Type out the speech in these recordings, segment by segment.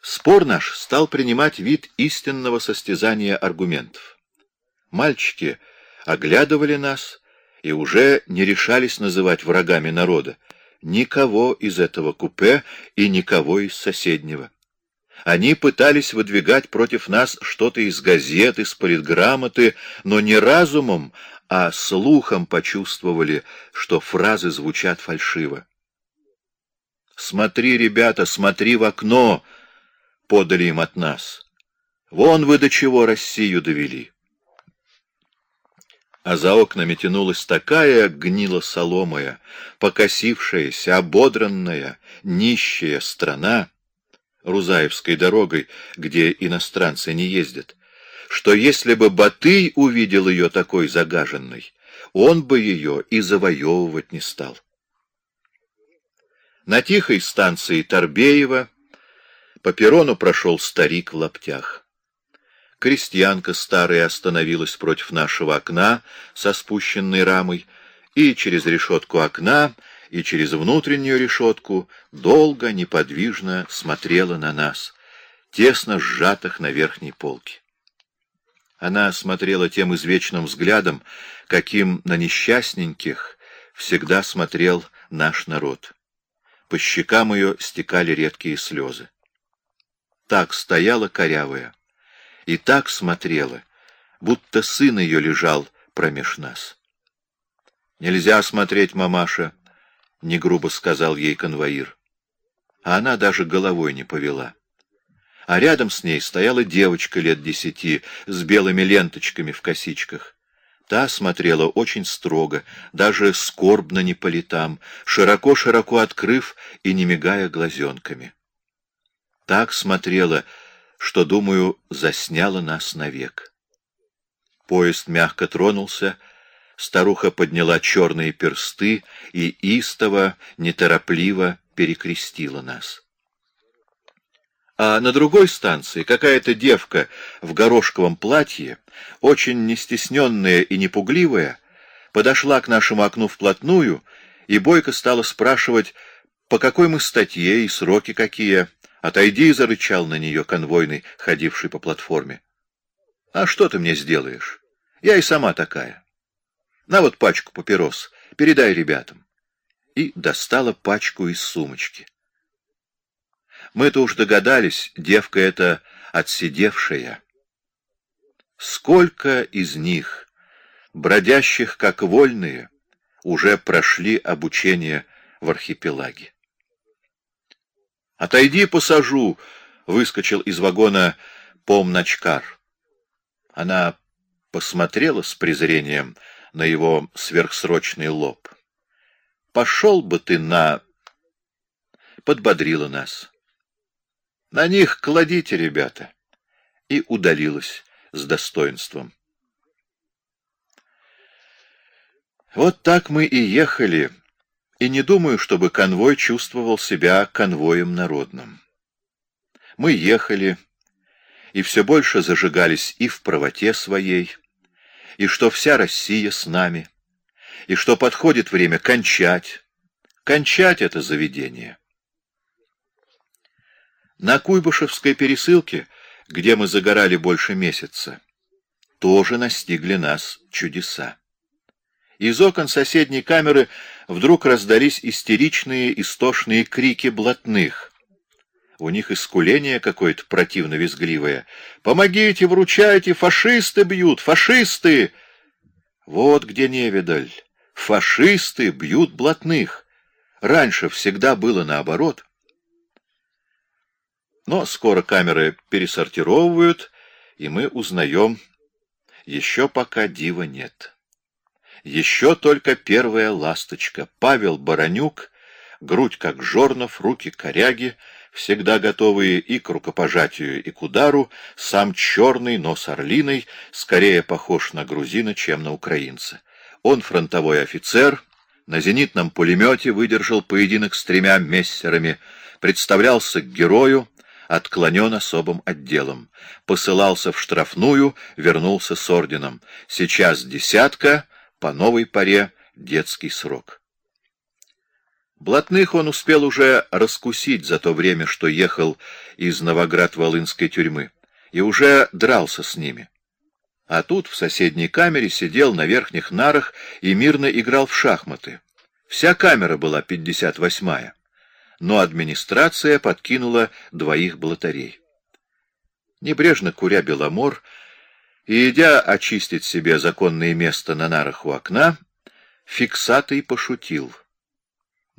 Спор наш стал принимать вид истинного состязания аргументов. Мальчики оглядывали нас и уже не решались называть врагами народа никого из этого купе и никого из соседнего. Они пытались выдвигать против нас что-то из газет, из политграмоты, но не разумом, а слухом почувствовали, что фразы звучат фальшиво. «Смотри, ребята, смотри в окно!» — подали им от нас. «Вон вы до чего Россию довели!» а за окнами тянулась такая гнила соломая, покосившаяся, ободранная, нищая страна, Рузаевской дорогой, где иностранцы не ездят, что если бы Батый увидел ее такой загаженной, он бы ее и завоевывать не стал. На тихой станции Торбеева по перрону прошел старик в лаптях. Крестьянка старая остановилась против нашего окна со спущенной рамой, и через решетку окна, и через внутреннюю решетку долго, неподвижно смотрела на нас, тесно сжатых на верхней полке. Она смотрела тем извечным взглядом, каким на несчастненьких всегда смотрел наш народ. По щекам ее стекали редкие слезы. Так стояла корявая и так смотрела, будто сын ее лежал промеж нас. «Нельзя смотреть, мамаша», — не грубо сказал ей конвоир. А она даже головой не повела. А рядом с ней стояла девочка лет десяти с белыми ленточками в косичках. Та смотрела очень строго, даже скорбно не по летам, широко-широко открыв и не мигая глазенками. Так смотрела, что, думаю, засняло нас навек. Поезд мягко тронулся, старуха подняла черные персты и истово, неторопливо перекрестила нас. А на другой станции какая-то девка в горошковом платье, очень нестесненная и непугливая, подошла к нашему окну вплотную и бойко стала спрашивать, по какой мы статье и сроки какие, «Отойди!» — зарычал на нее конвойный, ходивший по платформе. «А что ты мне сделаешь? Я и сама такая. На вот пачку папирос, передай ребятам». И достала пачку из сумочки. Мы-то уж догадались, девка эта отсидевшая. Сколько из них, бродящих как вольные, уже прошли обучение в архипелаге? «Отойди, посажу!» — выскочил из вагона помночкар. Она посмотрела с презрением на его сверхсрочный лоб. «Пошел бы ты на...» Подбодрила нас. «На них кладите, ребята!» И удалилась с достоинством. Вот так мы и ехали и не думаю, чтобы конвой чувствовал себя конвоем народным. Мы ехали, и все больше зажигались и в правоте своей, и что вся Россия с нами, и что подходит время кончать, кончать это заведение. На Куйбышевской пересылке, где мы загорали больше месяца, тоже настигли нас чудеса. Из окон соседней камеры вдруг раздались истеричные, истошные крики блатных. У них искуление какое-то противно-визгливое. «Помогите, вручайте! Фашисты бьют! Фашисты!» Вот где невидаль. Фашисты бьют блатных. Раньше всегда было наоборот. Но скоро камеры пересортировывают, и мы узнаем, еще пока дива нет. Еще только первая ласточка. Павел Баранюк, грудь как жорнов, руки коряги, всегда готовые и к рукопожатию, и к удару, сам черный, но с орлиной, скорее похож на грузина, чем на украинца. Он фронтовой офицер, на зенитном пулемете выдержал поединок с тремя мессерами, представлялся к герою, отклонен особым отделом. Посылался в штрафную, вернулся с орденом. Сейчас десятка, по новой паре детский срок. Блатных он успел уже раскусить за то время, что ехал из Новоград-Волынской тюрьмы, и уже дрался с ними. А тут в соседней камере сидел на верхних нарах и мирно играл в шахматы. Вся камера была 58-я, но администрация подкинула двоих блатарей. Небрежно куря беломор и идя очистить себе законное место на нарах у окна, фиксатый пошутил —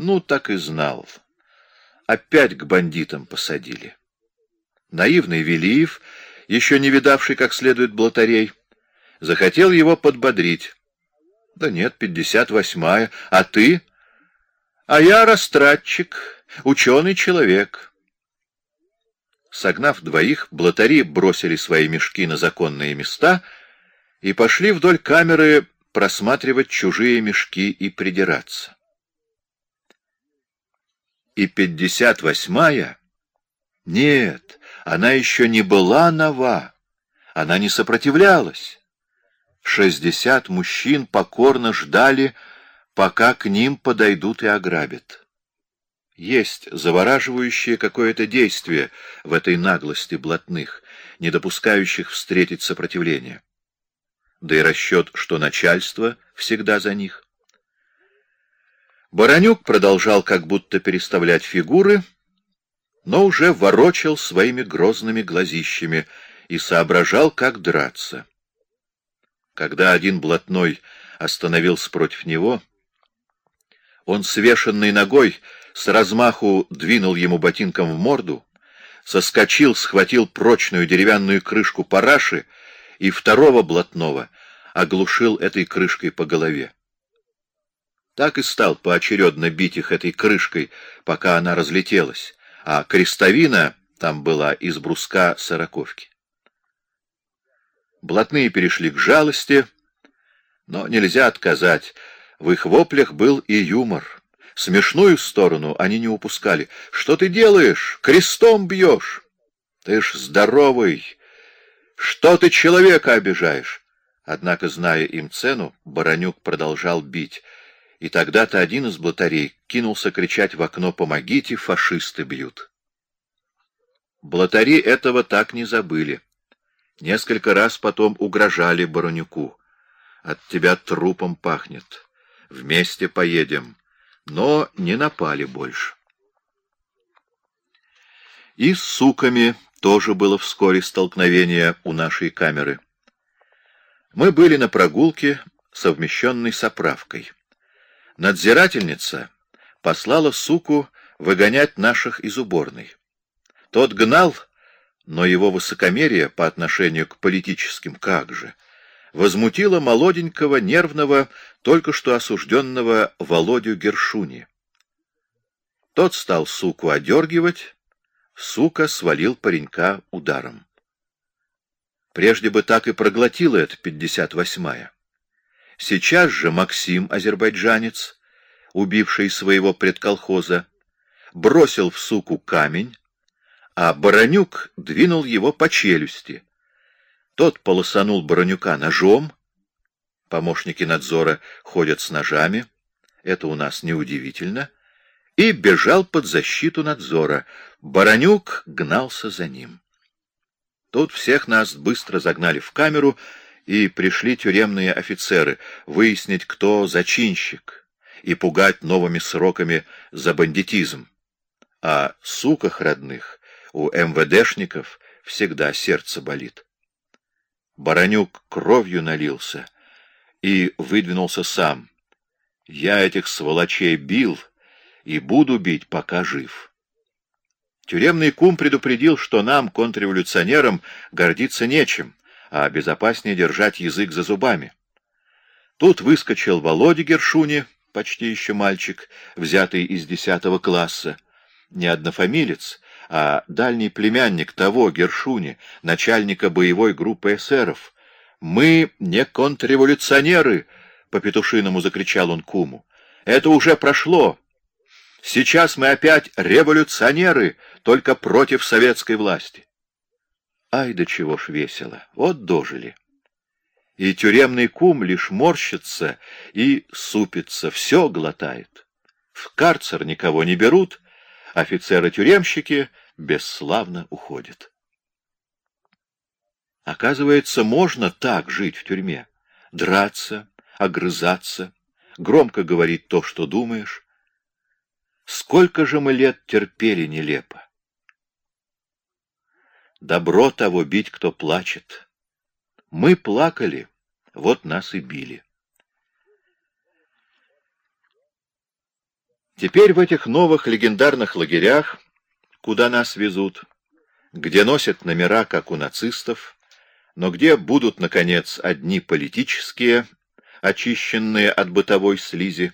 ну, так и знал. Опять к бандитам посадили. Наивный Велиев, еще не видавший как следует блатарей, захотел его подбодрить. Да нет, пятьдесят восьмая. А ты? А я растратчик, ученый человек. Согнав двоих, блатари бросили свои мешки на законные места и пошли вдоль камеры просматривать чужие мешки и придираться и пятьдесят восьмая? Нет, она еще не была нова, она не сопротивлялась. Шестьдесят мужчин покорно ждали, пока к ним подойдут и ограбят. Есть завораживающее какое-то действие в этой наглости блатных, не допускающих встретить сопротивление. Да и расчет, что начальство всегда за них. Баранюк продолжал как будто переставлять фигуры, но уже ворочал своими грозными глазищами и соображал, как драться. Когда один блатной остановился против него, он свешенной ногой с размаху двинул ему ботинком в морду, соскочил, схватил прочную деревянную крышку параши и второго блатного оглушил этой крышкой по голове. Так и стал поочередно бить их этой крышкой, пока она разлетелась, а крестовина там была из бруска сороковки. Блатные перешли к жалости, но нельзя отказать. В их воплях был и юмор. Смешную сторону они не упускали. «Что ты делаешь? Крестом бьешь!» «Ты ж здоровый! Что ты человека обижаешь?» Однако, зная им цену, Баранюк продолжал бить — и тогда-то один из блатарей кинулся кричать в окно «Помогите, фашисты бьют!». Блатари этого так не забыли. Несколько раз потом угрожали Баронюку. «От тебя трупом пахнет. Вместе поедем». Но не напали больше. И с суками тоже было вскоре столкновение у нашей камеры. Мы были на прогулке, совмещенной с оправкой. Надзирательница послала суку выгонять наших из уборной. Тот гнал, но его высокомерие по отношению к политическим как же возмутило молоденького, нервного, только что осужденного Володю Гершуни. Тот стал суку одергивать, сука свалил паренька ударом. Прежде бы так и проглотила это пятьдесят восьмая. Сейчас же Максим, азербайджанец, убивший своего предколхоза, бросил в суку камень, а Баранюк двинул его по челюсти. Тот полосанул Баранюка ножом. Помощники надзора ходят с ножами. Это у нас неудивительно. И бежал под защиту надзора. Баранюк гнался за ним. Тут всех нас быстро загнали в камеру, и пришли тюремные офицеры выяснить, кто зачинщик, и пугать новыми сроками за бандитизм. А суках родных у МВДшников всегда сердце болит. Баранюк кровью налился и выдвинулся сам. Я этих сволочей бил и буду бить, пока жив. Тюремный кум предупредил, что нам, контрреволюционерам, гордиться нечем а безопаснее держать язык за зубами. Тут выскочил Володя Гершуни, почти еще мальчик, взятый из десятого класса, не однофамилец, а дальний племянник того Гершуни, начальника боевой группы эсеров. «Мы не контрреволюционеры!» — по-петушиному закричал он куму. «Это уже прошло. Сейчас мы опять революционеры, только против советской власти». Ай, да чего ж весело! Вот дожили. И тюремный кум лишь морщится и супится, все глотает. В карцер никого не берут, офицеры-тюремщики бесславно уходят. Оказывается, можно так жить в тюрьме, драться, огрызаться, громко говорить то, что думаешь. Сколько же мы лет терпели нелепо. Добро того бить, кто плачет. Мы плакали, вот нас и били. Теперь в этих новых легендарных лагерях, куда нас везут, где носят номера, как у нацистов, но где будут, наконец, одни политические, очищенные от бытовой слизи,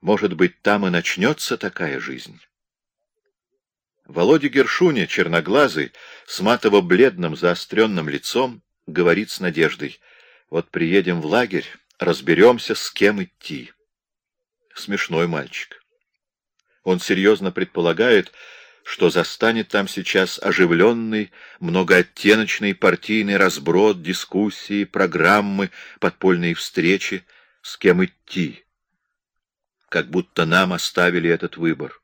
может быть, там и начнется такая жизнь. Володя Гершуня, черноглазый, с матово-бледным заостренным лицом, говорит с надеждой, «Вот приедем в лагерь, разберемся, с кем идти». Смешной мальчик. Он серьезно предполагает, что застанет там сейчас оживленный, многооттеночный партийный разброд, дискуссии, программы, подпольные встречи, с кем идти. Как будто нам оставили этот выбор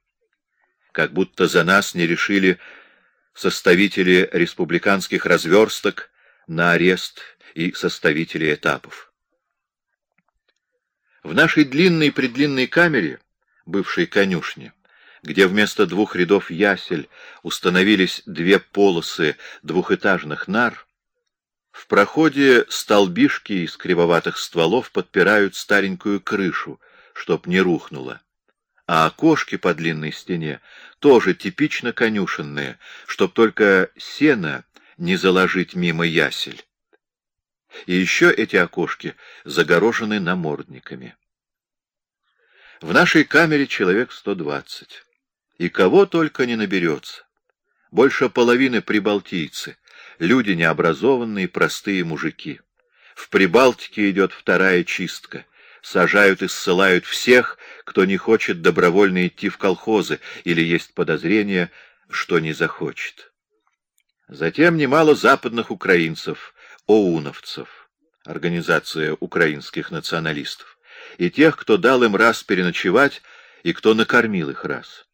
как будто за нас не решили составители республиканских разверсток на арест и составители этапов. В нашей длинной-предлинной камере, бывшей конюшне, где вместо двух рядов ясель установились две полосы двухэтажных нар, в проходе столбишки из кривоватых стволов подпирают старенькую крышу, чтоб не рухнула а окошки по длинной стене тоже типично конюшенные, чтоб только сено не заложить мимо ясель. И еще эти окошки загорожены намордниками. В нашей камере человек 120, и кого только не наберется. Больше половины прибалтийцы, люди необразованные, простые мужики. В Прибалтике идет вторая чистка — сажают и ссылают всех, кто не хочет добровольно идти в колхозы или есть подозрение, что не захочет. Затем немало западных украинцев, оуновцев, организация украинских националистов, и тех, кто дал им раз переночевать и кто накормил их раз.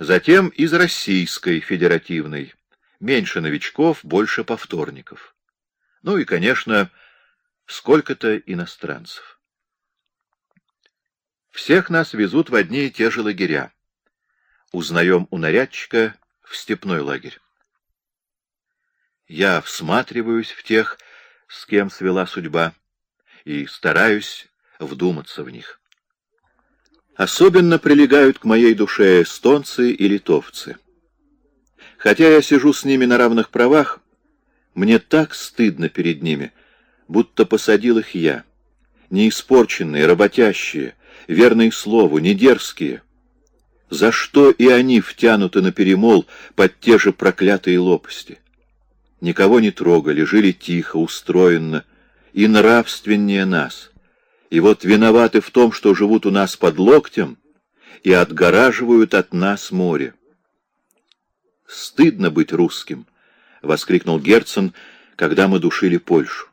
Затем из российской федеративной, меньше новичков, больше повторников. Ну и, конечно, сколько-то иностранцев. Всех нас везут в одни и те же лагеря. Узнаем у нарядчика в степной лагерь. Я всматриваюсь в тех, с кем свела судьба, и стараюсь вдуматься в них. Особенно прилегают к моей душе эстонцы и литовцы. Хотя я сижу с ними на равных правах, мне так стыдно перед ними, будто посадил их я. Неиспорченные, работящие, верные слову, не дерзкие. За что и они втянуты на перемол под те же проклятые лопасти? Никого не трогали, жили тихо, устроенно и нравственнее нас. И вот виноваты в том, что живут у нас под локтем и отгораживают от нас море. «Стыдно быть русским!» — воскликнул Герцен, когда мы душили Польшу.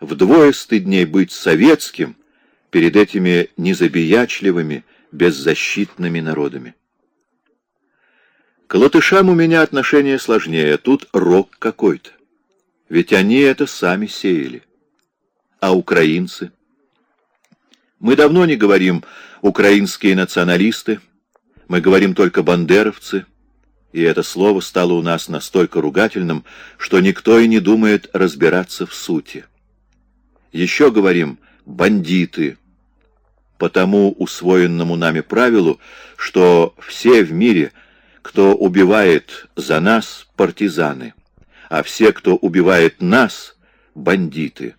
«Вдвое стыдней быть советским — перед этими незабиячливыми, беззащитными народами. К латышам у меня отношение сложнее, тут рок какой-то. Ведь они это сами сеяли. А украинцы? Мы давно не говорим «украинские националисты», мы говорим только «бандеровцы», и это слово стало у нас настолько ругательным, что никто и не думает разбираться в сути. Еще говорим бандиты, по тому усвоенному нами правилу, что все в мире, кто убивает за нас, партизаны, а все, кто убивает нас, бандиты,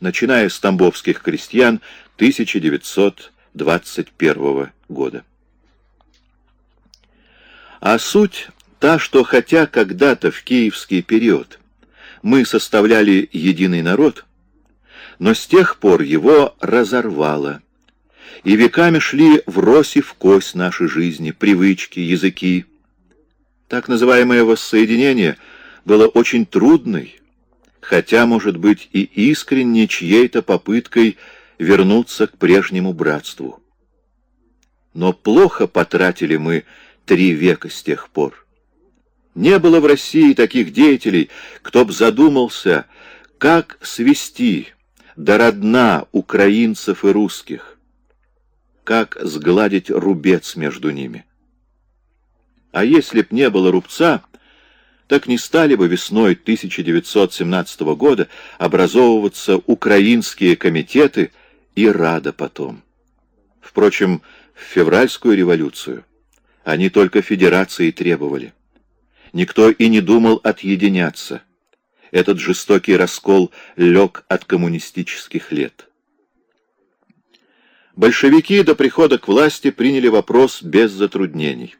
начиная с тамбовских крестьян 1921 года. А суть та, что хотя когда-то в киевский период мы составляли единый народ, но с тех пор его разорвало, и веками шли врозь и в кость нашей жизни, привычки, языки. Так называемое воссоединение было очень трудной, хотя, может быть, и искренне чьей-то попыткой вернуться к прежнему братству. Но плохо потратили мы три века с тех пор. Не было в России таких деятелей, кто б задумался, как свести до родна украинцев и русских, как сгладить рубец между ними. А если б не было рубца, так не стали бы весной 1917 года образовываться украинские комитеты и Рада потом. Впрочем, в февральскую революцию они только федерации требовали. Никто и не думал отъединяться. Этот жестокий раскол лег от коммунистических лет. Большевики до прихода к власти приняли вопрос без затруднений.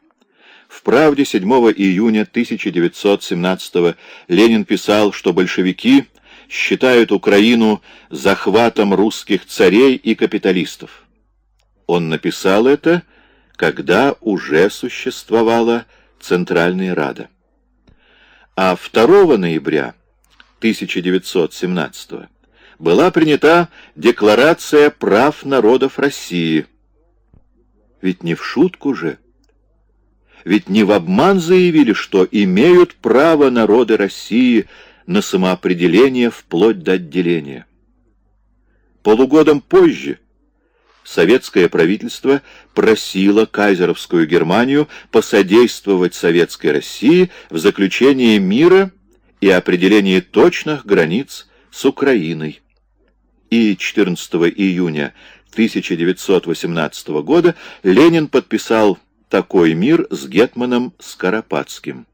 В «Правде» 7 июня 1917 Ленин писал, что большевики считают Украину захватом русских царей и капиталистов. Он написал это, когда уже существовала Центральная Рада. А 2 ноября 1917 была принята Декларация прав народов России. Ведь не в шутку же. Ведь не в обман заявили, что имеют право народы России на самоопределение вплоть до отделения. Полугодом позже советское правительство просило кайзеровскую Германию посодействовать советской России в заключении мира и определении точных границ с Украиной. И 14 июня 1918 года Ленин подписал такой мир с Гетманом Скоропадским.